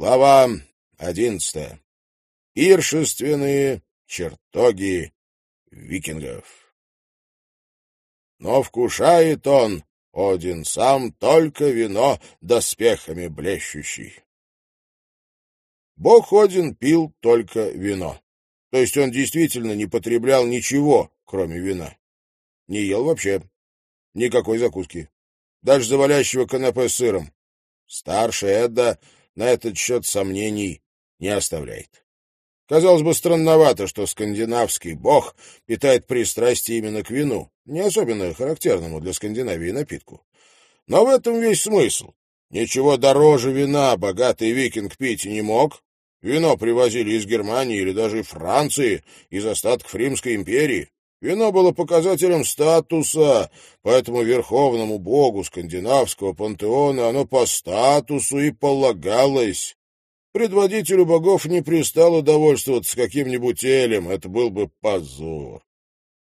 Глава одиннадцатая. Пиршественные чертоги викингов. Но вкушает он, Один сам, только вино доспехами блещущий. Бог Один пил только вино. То есть он действительно не потреблял ничего, кроме вина. Не ел вообще. Никакой закуски. Даже завалящего канапе с сыром. Старший Эдда на этот счет сомнений не оставляет. Казалось бы, странновато, что скандинавский бог питает пристрастие именно к вину, не особенно характерному для Скандинавии напитку. Но в этом весь смысл. Ничего дороже вина богатый викинг пить не мог. Вино привозили из Германии или даже Франции, из остатков Римской империи. Вино было показателем статуса, поэтому верховному богу скандинавского пантеона оно по статусу и полагалось. Предводителю богов не пристало довольствоваться каким-нибудь элем, это был бы позор.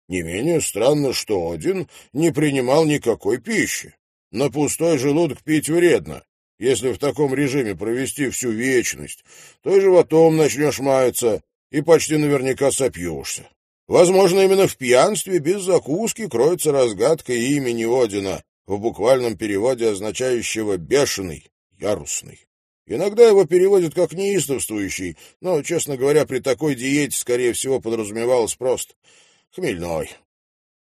Не менее странно, что один не принимал никакой пищи. На пустой желудок пить вредно. Если в таком режиме провести всю вечность, то и животом начнешь маяться, и почти наверняка сопьешься. Возможно, именно в пьянстве без закуски кроется разгадка имени Одина, в буквальном переводе означающего «бешеный», «ярусный». Иногда его переводят как «неистовствующий», но, честно говоря, при такой диете, скорее всего, подразумевалось просто «хмельной».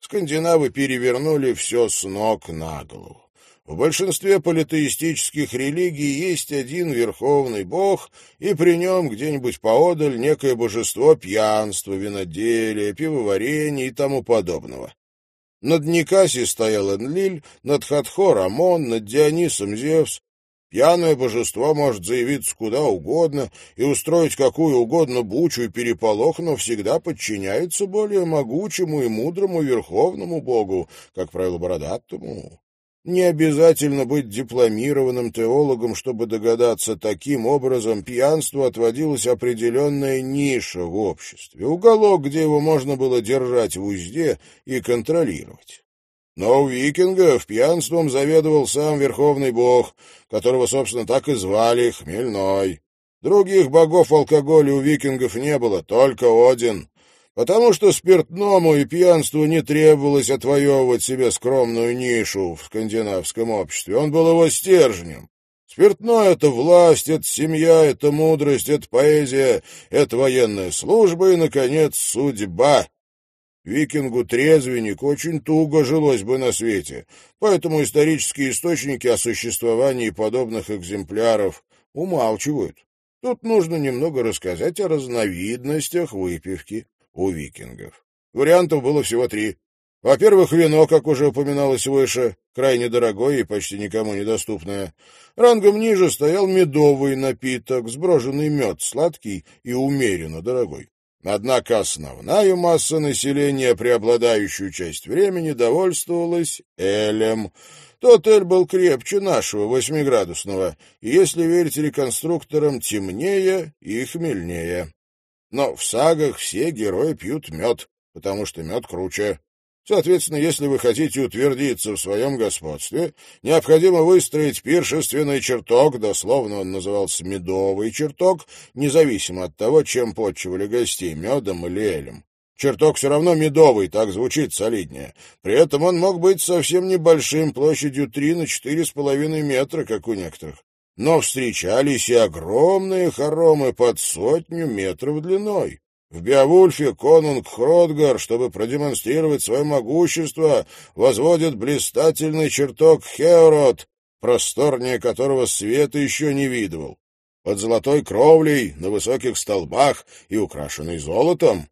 Скандинавы перевернули все с ног на голову. В большинстве политеистических религий есть один верховный бог, и при нем где-нибудь поодаль некое божество пьянства, виноделия, пивоварения и тому подобного. Над Никаси стоял Энлиль, над Хатхор Амон, над Дионисом Зевс. Пьяное божество может заявиться куда угодно и устроить какую угодно бучу и переполох, но всегда подчиняется более могучему и мудрому верховному богу, как правило, бородатому. Не обязательно быть дипломированным теологом, чтобы догадаться, таким образом пьянству отводилась определенная ниша в обществе, уголок, где его можно было держать в узде и контролировать. Но у викингов пьянством заведовал сам верховный бог, которого, собственно, так и звали Хмельной. Других богов алкоголя у викингов не было, только Один потому что спиртному и пьянству не требовалось отвоевывать себе скромную нишу в скандинавском обществе. Он был его стержнем. Спиртное — это власть, это семья, это мудрость, это поэзия, это военная служба и, наконец, судьба. Викингу-трезвенник очень туго жилось бы на свете, поэтому исторические источники о существовании подобных экземпляров умалчивают. Тут нужно немного рассказать о разновидностях выпивки у викингов. Вариантов было всего три. Во-первых, вино, как уже упоминалось выше, крайне дорогое и почти никому недоступное. Рангом ниже стоял медовый напиток, сброженный мед, сладкий и умеренно дорогой. Однако основная масса населения, преобладающую часть времени, довольствовалась элем. Тот эль был крепче нашего, восьмиградусного, и, если верить реконструкторам, темнее и хмельнее. Но в сагах все герои пьют мед, потому что мед круче. Соответственно, если вы хотите утвердиться в своем господстве, необходимо выстроить пиршественный чертог, дословно он назывался медовый чертог, независимо от того, чем подчивали гостей, медом или элем. Чертог все равно медовый, так звучит солиднее. При этом он мог быть совсем небольшим, площадью три на четыре с половиной метра, как у некоторых но встречались и огромные хоромы под сотню метров длиной. В Беовульфе конунг Хродгар, чтобы продемонстрировать свое могущество, возводит блистательный чертог Хеорот, просторнее которого света еще не видывал. Под золотой кровлей, на высоких столбах и украшенный золотом,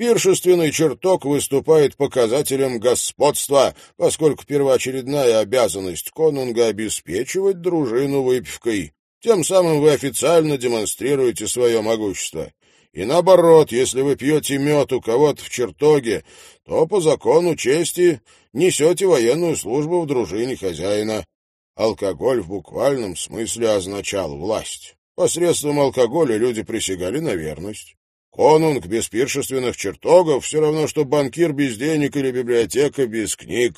Пиршественный чертог выступает показателем господства, поскольку первоочередная обязанность конунга — обеспечивать дружину выпивкой. Тем самым вы официально демонстрируете свое могущество. И наоборот, если вы пьете мед у кого-то в чертоге, то по закону чести несете военную службу в дружине хозяина. Алкоголь в буквальном смысле означал власть. Посредством алкоголя люди присягали на верность. Конунг без пиршественных чертогов все равно, что банкир без денег или библиотека без книг.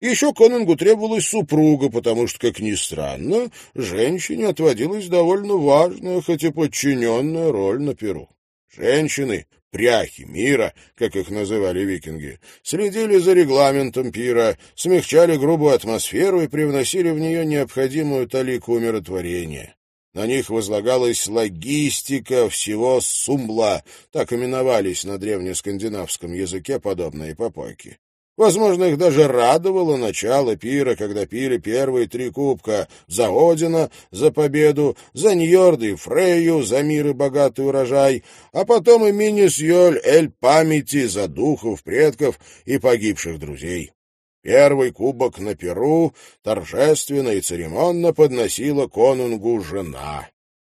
Еще конунгу требовалась супруга, потому что, как ни странно, женщине отводилась довольно важная, хоть и подчиненная роль на Перу. Женщины, пряхи мира, как их называли викинги, следили за регламентом пира, смягчали грубую атмосферу и привносили в нее необходимую талику умиротворения. На них возлагалась логистика всего сумбла, так именовались на древнескандинавском языке подобные попойки. Возможно, их даже радовало начало пира, когда пили первые три кубка за Одина, за победу, за Ньорда и Фрейю, за мир и богатый урожай, а потом и Минисьоль Эль памяти за духов, предков и погибших друзей. Первый кубок на Перу торжественно и церемонно подносила конунгу жена.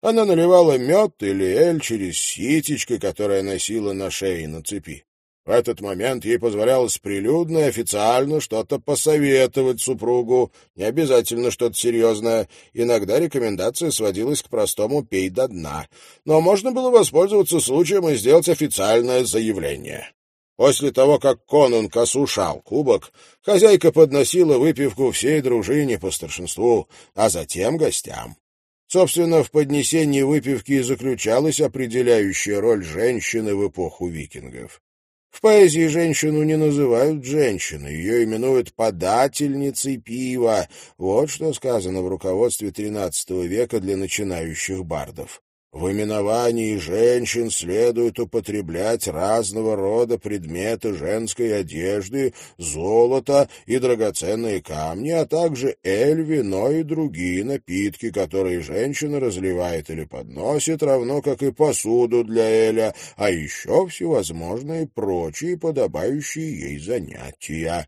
Она наливала мед или эль через ситечко, которое носила на шее на цепи. В этот момент ей позволялось прилюдно и официально что-то посоветовать супругу, не обязательно что-то серьезное. Иногда рекомендация сводилась к простому «пей до дна». Но можно было воспользоваться случаем и сделать официальное заявление. После того, как конунг осушал кубок, хозяйка подносила выпивку всей дружине по старшинству, а затем гостям. Собственно, в поднесении выпивки заключалась определяющая роль женщины в эпоху викингов. В поэзии женщину не называют женщиной, ее именуют подательницей пива. Вот что сказано в руководстве XIII века для начинающих бардов. В именовании женщин следует употреблять разного рода предметы женской одежды, золото и драгоценные камни, а также эль, вино и другие напитки, которые женщина разливает или подносит, равно как и посуду для эля, а еще всевозможные прочие подобающие ей занятия.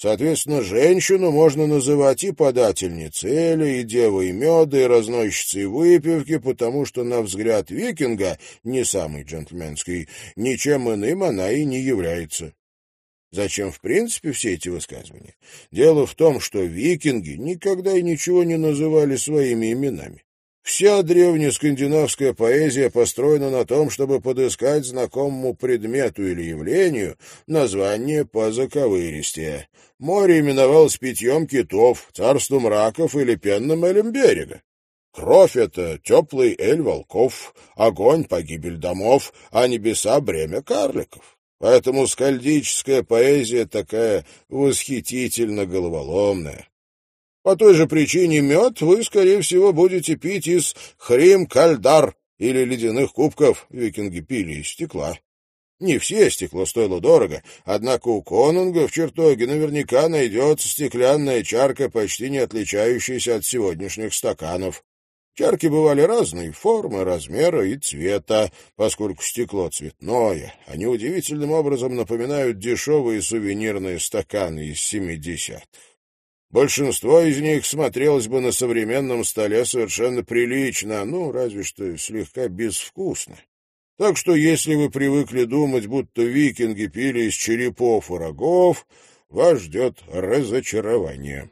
Соответственно, женщину можно называть и подательницей эля, и девой меда, и разносчицей выпивки, потому что, на взгляд викинга, не самый джентльменский, ничем иным она и не является. Зачем, в принципе, все эти высказывания? Дело в том, что викинги никогда и ничего не называли своими именами. Вся древнескандинавская поэзия построена на том, чтобы подыскать знакомому предмету или явлению название по заковыристее. Море именовалось питьем китов, царством раков или пенным элем берега. Кровь — это теплый эль волков, огонь — погибель домов, а небеса — бремя карликов. Поэтому скальдическая поэзия такая восхитительно головоломная. По той же причине мед вы, скорее всего, будете пить из хрим-кальдар или ледяных кубков. Викинги пили из стекла. Не все стекло стоило дорого, однако у конунга в чертоге наверняка найдется стеклянная чарка, почти не отличающаяся от сегодняшних стаканов. Чарки бывали разной формы, размера и цвета, поскольку стекло цветное. Они удивительным образом напоминают дешевые сувенирные стаканы из семидесятых. Большинство из них смотрелось бы на современном столе совершенно прилично, ну, разве что слегка безвкусно. Так что если вы привыкли думать, будто викинги пили из черепов и рогов, вас ждет разочарование.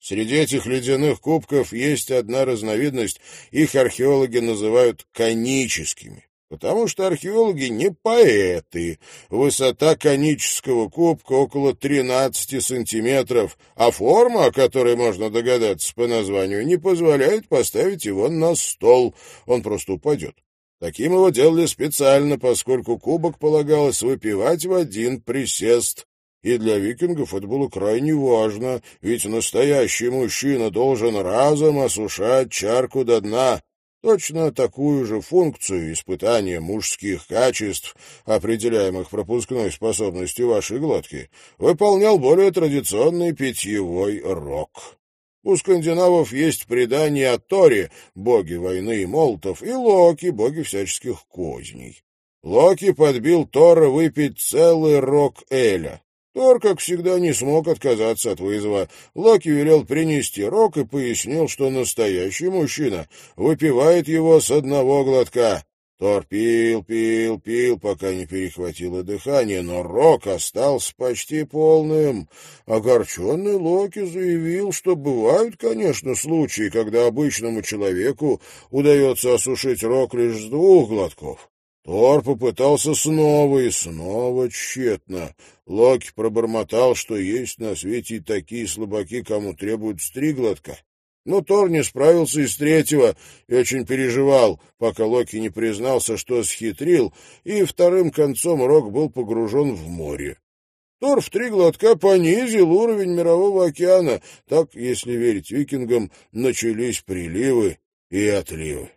Среди этих ледяных кубков есть одна разновидность, их археологи называют коническими. Потому что археологи не поэты. Высота конического кубка около 13 сантиметров, а форма, о которой можно догадаться по названию, не позволяет поставить его на стол. Он просто упадет. Таким его делали специально, поскольку кубок полагалось выпивать в один присест. И для викингов это было крайне важно, ведь настоящий мужчина должен разом осушать чарку до дна, Точно такую же функцию испытания мужских качеств, определяемых пропускной способностью вашей глотки, выполнял более традиционный питьевой рок. У скандинавов есть предание о Торе, боге войны и молотов, и Локи, боги всяческих козней. Локи подбил Тора выпить целый рок Эля. Тор, как всегда, не смог отказаться от вызова. Локи велел принести рог и пояснил, что настоящий мужчина выпивает его с одного глотка. Тор пил, пил, пил, пока не перехватило дыхание, но рог остался почти полным. Огорченный Локи заявил, что бывают, конечно, случаи, когда обычному человеку удается осушить рог лишь с двух глотков. Тор попытался снова и снова тщетно. Локи пробормотал, что есть на свете и такие слабаки, кому требуют три глотка. Но Тор не справился и с третьего и очень переживал, пока Локи не признался, что схитрил, и вторым концом Рок был погружен в море. Тор в три глотка понизил уровень мирового океана. Так, если верить викингам, начались приливы и отливы.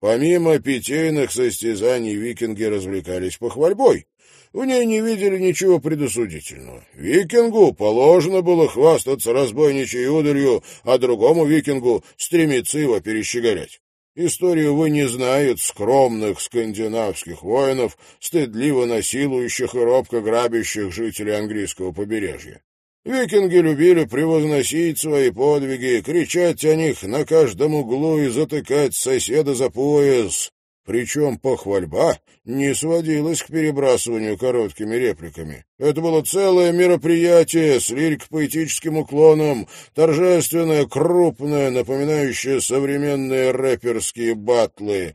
Помимо питейных состязаний викинги развлекались похвальбой. В ней не видели ничего предосудительного. Викингу положено было хвастаться разбойничьей удалью, а другому викингу стремиться его перещеголять. Историю вы не знают скромных скандинавских воинов, стыдливо насилующих и робко грабящих жителей английского побережья. Викинги любили превозносить свои подвиги, кричать о них на каждом углу и затыкать соседа за пояс. Причем похвальба не сводилась к перебрасыванию короткими репликами. Это было целое мероприятие с лирик-поэтическим уклоном, торжественное, крупное, напоминающее современные рэперские батлы,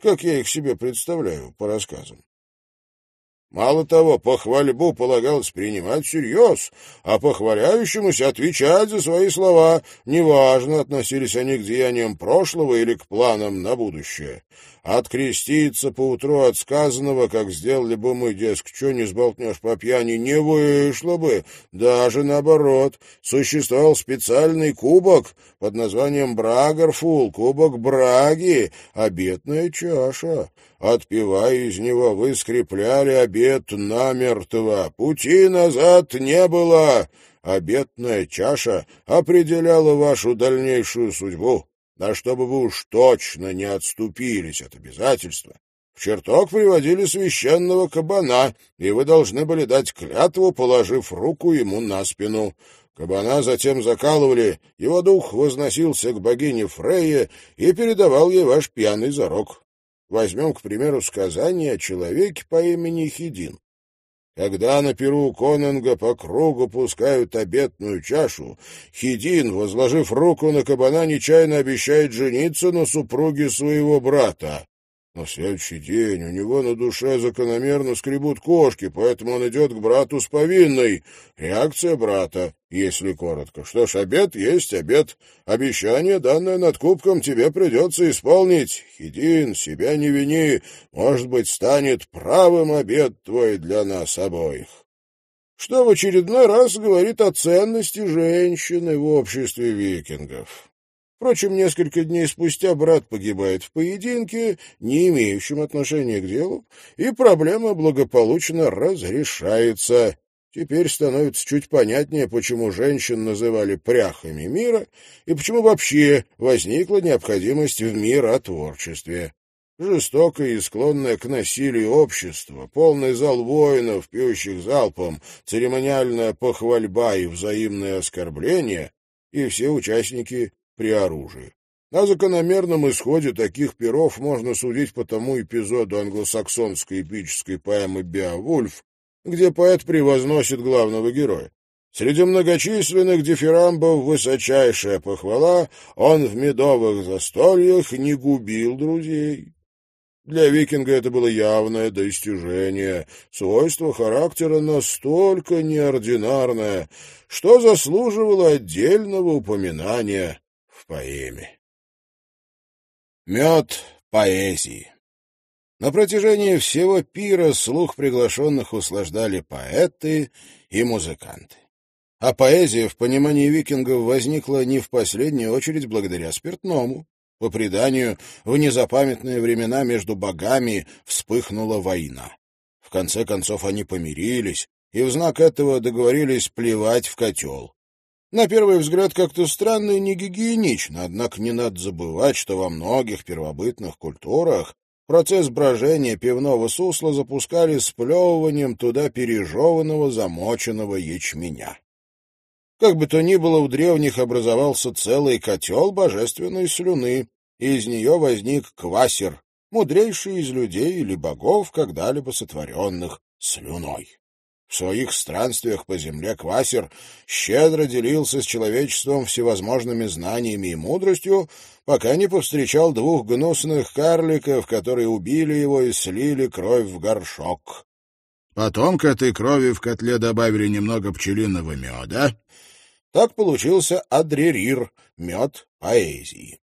как я их себе представляю по рассказам. Мало того, похвальбу полагалось принимать всерьез, а похваляющемуся отвечать за свои слова, неважно, относились они к деяниям прошлого или к планам на будущее. Откреститься поутру от сказанного, как сделали бы мы, дескать, что не сболтнешь по пьяни, не вышло бы. Даже наоборот, существовал специальный кубок под названием Брагарфул, кубок Браги, обетная чаша. Отпивая из него, вы скрепляли обет намертво. Пути назад не было. Обетная чаша определяла вашу дальнейшую судьбу. А чтобы вы уж точно не отступились от обязательства, в чертог приводили священного кабана, и вы должны были дать клятву, положив руку ему на спину. Кабана затем закалывали, его дух возносился к богине Фрейе и передавал ей ваш пьяный зарок. Возьмем, к примеру, сказание о человеке по имени Хидин. Когда на перу Конунга по кругу пускают обетную чашу, Хидин, возложив руку на кабана, нечаянно обещает жениться на супруге своего брата. На следующий день у него на душе закономерно скребут кошки, поэтому он идет к брату с повинной. Реакция брата, если коротко. Что ж, обед есть обед. Обещание, данное над кубком, тебе придется исполнить. Хидин, себя не вини. Может быть, станет правым обед твой для нас обоих. Что в очередной раз говорит о ценности женщины в обществе викингов. Впрочем, несколько дней спустя брат погибает в поединке, не имеющем отношения к делу, и проблема благополучно разрешается. Теперь становится чуть понятнее, почему женщин называли пряхами мира и почему вообще возникла необходимость в миротворчестве. Жестокое и склонное к насилию общество, полный зал воинов, пьющих залпом, церемониальная похвальба и взаимное оскорбление, и все участники при оружии. О закономерном исходе таких перов можно судить по тому эпизоду англосаксонской эпической поэмы «Беовульф», где поэт превозносит главного героя. Среди многочисленных дифирамбов высочайшая похвала, он в медовых застольях не губил друзей. Для викинга это было явное достижение, свойство характера настолько неординарное, что заслуживало отдельного упоминания поэме. Мед поэзии На протяжении всего пира слух приглашенных услаждали поэты и музыканты. А поэзия в понимании викингов возникла не в последнюю очередь благодаря спиртному. По преданию, в незапамятные времена между богами вспыхнула война. В конце концов они помирились, и в знак этого договорились плевать в котел. На первый взгляд как-то странно и негигиенично, однако не надо забывать, что во многих первобытных культурах процесс брожения пивного сусла запускали сплевыванием туда пережеванного замоченного ячменя. Как бы то ни было, у древних образовался целый котел божественной слюны, и из нее возник квасер, мудрейший из людей или богов, когда-либо сотворенных слюной. В своих странствиях по земле Квасер щедро делился с человечеством всевозможными знаниями и мудростью, пока не повстречал двух гнусных карликов, которые убили его и слили кровь в горшок. Потом к этой крови в котле добавили немного пчелиного меда. Так получился адрерир, мед поэзии.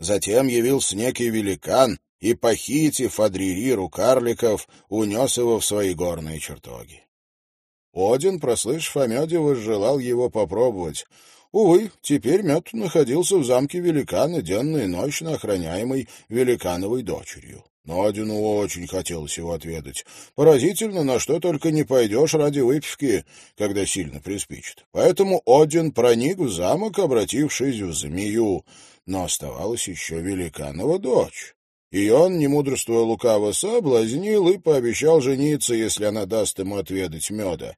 Затем явился некий великан и, похитив у карликов, унес его в свои горные чертоги. Один, прослышав о меде, возжелал его попробовать. Увы, теперь мед находился в замке великана денно и ночно охраняемой великановой дочерью. Но Одину очень хотелось его отведать. Поразительно, на что только не пойдешь ради выпивки, когда сильно приспичит. Поэтому Один проник в замок, обратившись в змею. Но оставалась еще великанова дочь. И он, не мудрствуя лукаво, соблазнил и пообещал жениться, если она даст ему отведать меда.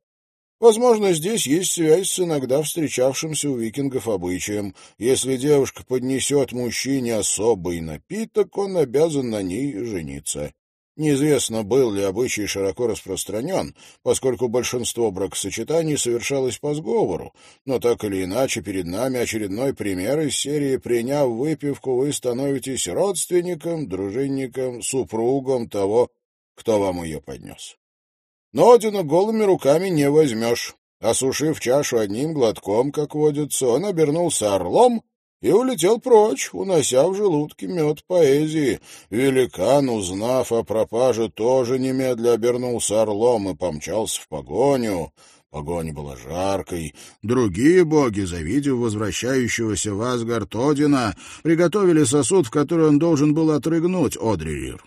Возможно, здесь есть связь с иногда встречавшимся у викингов обычаем. Если девушка поднесет мужчине особый напиток, он обязан на ней жениться. Неизвестно, был ли обычай широко распространен, поскольку большинство бракосочетаний совершалось по сговору, но так или иначе перед нами очередной пример из серии «Приняв выпивку, вы становитесь родственником, дружинником, супругом того, кто вам ее поднес». Но Одина голыми руками не возьмешь. Осушив чашу одним глотком, как водится, он обернулся орлом и улетел прочь, унося в желудке мед поэзии. Великан, узнав о пропаже, тоже немедля обернулся орлом и помчался в погоню. Погоня была жаркой. Другие боги, завидев возвращающегося в Асгард Одина, приготовили сосуд, в который он должен был отрыгнуть Одририр.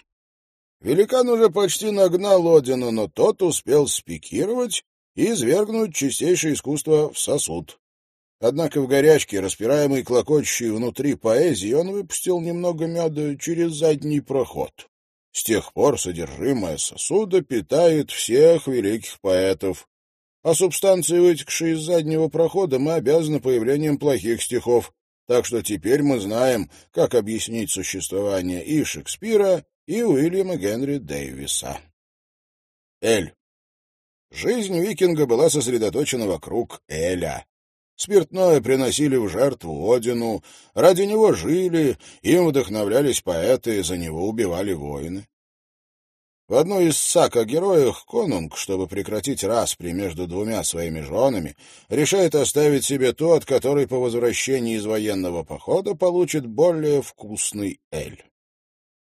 Великан уже почти нагнал Одина, но тот успел спикировать и извергнуть чистейшее искусство в сосуд. Однако в горячке, распираемой клокочущей внутри поэзии, он выпустил немного меда через задний проход. С тех пор содержимое сосуда питает всех великих поэтов. А субстанции, вытекшие из заднего прохода, мы обязаны появлением плохих стихов, так что теперь мы знаем, как объяснить существование и Шекспира, и Уильяма Генри Дэвиса. Эль. Жизнь викинга была сосредоточена вокруг Эля. Спиртное приносили в жертву Одину, ради него жили, им вдохновлялись поэты, за него убивали воины. В одной из саг о героях Конунг, чтобы прекратить распри между двумя своими женами, решает оставить себе тот, который по возвращении из военного похода получит более вкусный эль.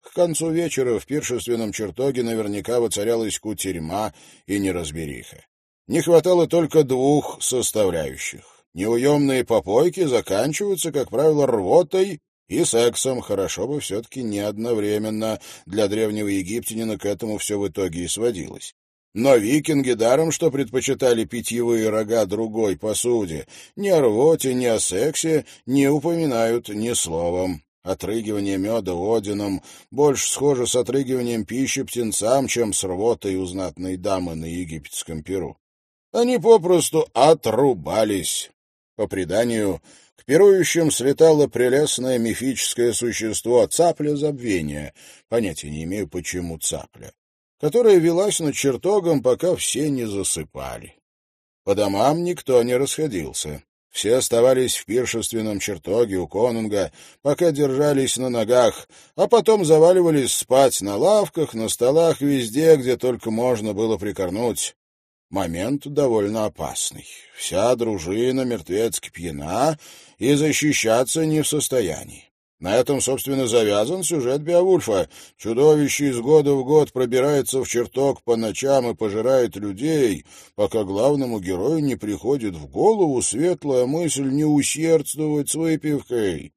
К концу вечера в пиршественном чертоге наверняка воцарялась кутерьма и неразбериха. Не хватало только двух составляющих. Неуемные попойки заканчиваются, как правило, рвотой и сексом, хорошо бы все-таки не одновременно. Для древнего египтянина к этому все в итоге и сводилось. Но викинги даром, что предпочитали питьевые рога другой посуде, ни о рвоте, ни о сексе не упоминают ни словом. Отрыгивание меда Одином больше схоже с отрыгиванием пищи птенцам, чем с рвотой у знатной дамы на египетском перу. Они попросту отрубались. По преданию, к пирующим слетало прелестное мифическое существо цапля забвения, понятия не имею, почему цапля, которая велась над чертогом, пока все не засыпали. По домам никто не расходился. Все оставались в пиршественном чертоге у конунга, пока держались на ногах, а потом заваливались спать на лавках, на столах, везде, где только можно было прикорнуть. Момент довольно опасный. Вся дружина мертвецки пьяна и защищаться не в состоянии. На этом, собственно, завязан сюжет Беовульфа. Чудовище из года в год пробирается в чертог по ночам и пожирает людей, пока главному герою не приходит в голову светлая мысль не усердствовать с выпивкой.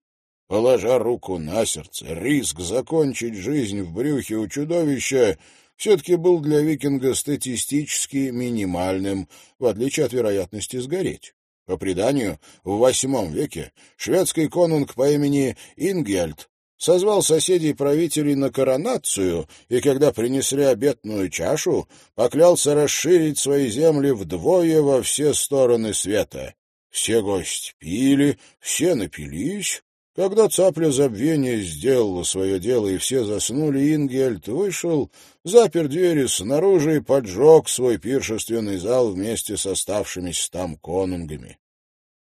Положа руку на сердце, риск закончить жизнь в брюхе у чудовища все-таки был для викинга статистически минимальным, в отличие от вероятности сгореть. По преданию, в VIII веке шведский конунг по имени Ингельд созвал соседей правителей на коронацию, и когда принесли обетную чашу, поклялся расширить свои земли вдвое во все стороны света. Все гости пили, все напились, Когда цапля забвения сделала свое дело и все заснули, Ингельд вышел, запер двери снаружи и поджег свой пиршественный зал вместе с оставшимися там конунгами.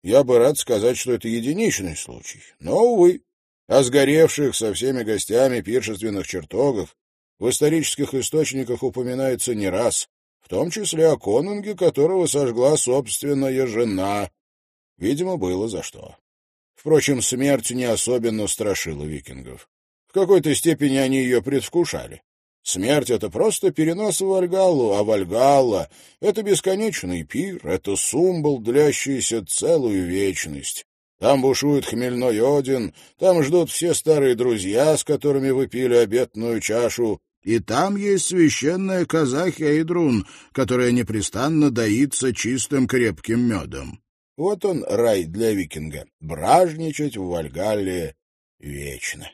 Я бы рад сказать, что это единичный случай, но, увы, о сгоревших со всеми гостями пиршественных чертогах в исторических источниках упоминается не раз, в том числе о конунге, которого сожгла собственная жена. Видимо, было за что. Впрочем, смерть не особенно страшила викингов. В какой-то степени они ее предвкушали. Смерть — это просто перенос в Вальгаллу, а Вальгалла — это бесконечный пир, это сумбл, длящийся целую вечность. Там бушует хмельной Один, там ждут все старые друзья, с которыми выпили обетную чашу, и там есть священная коза Хейдрун, которая непрестанно доится чистым крепким медом. Вот он, рай для викинга. Бражничать в Вальгалле вечно.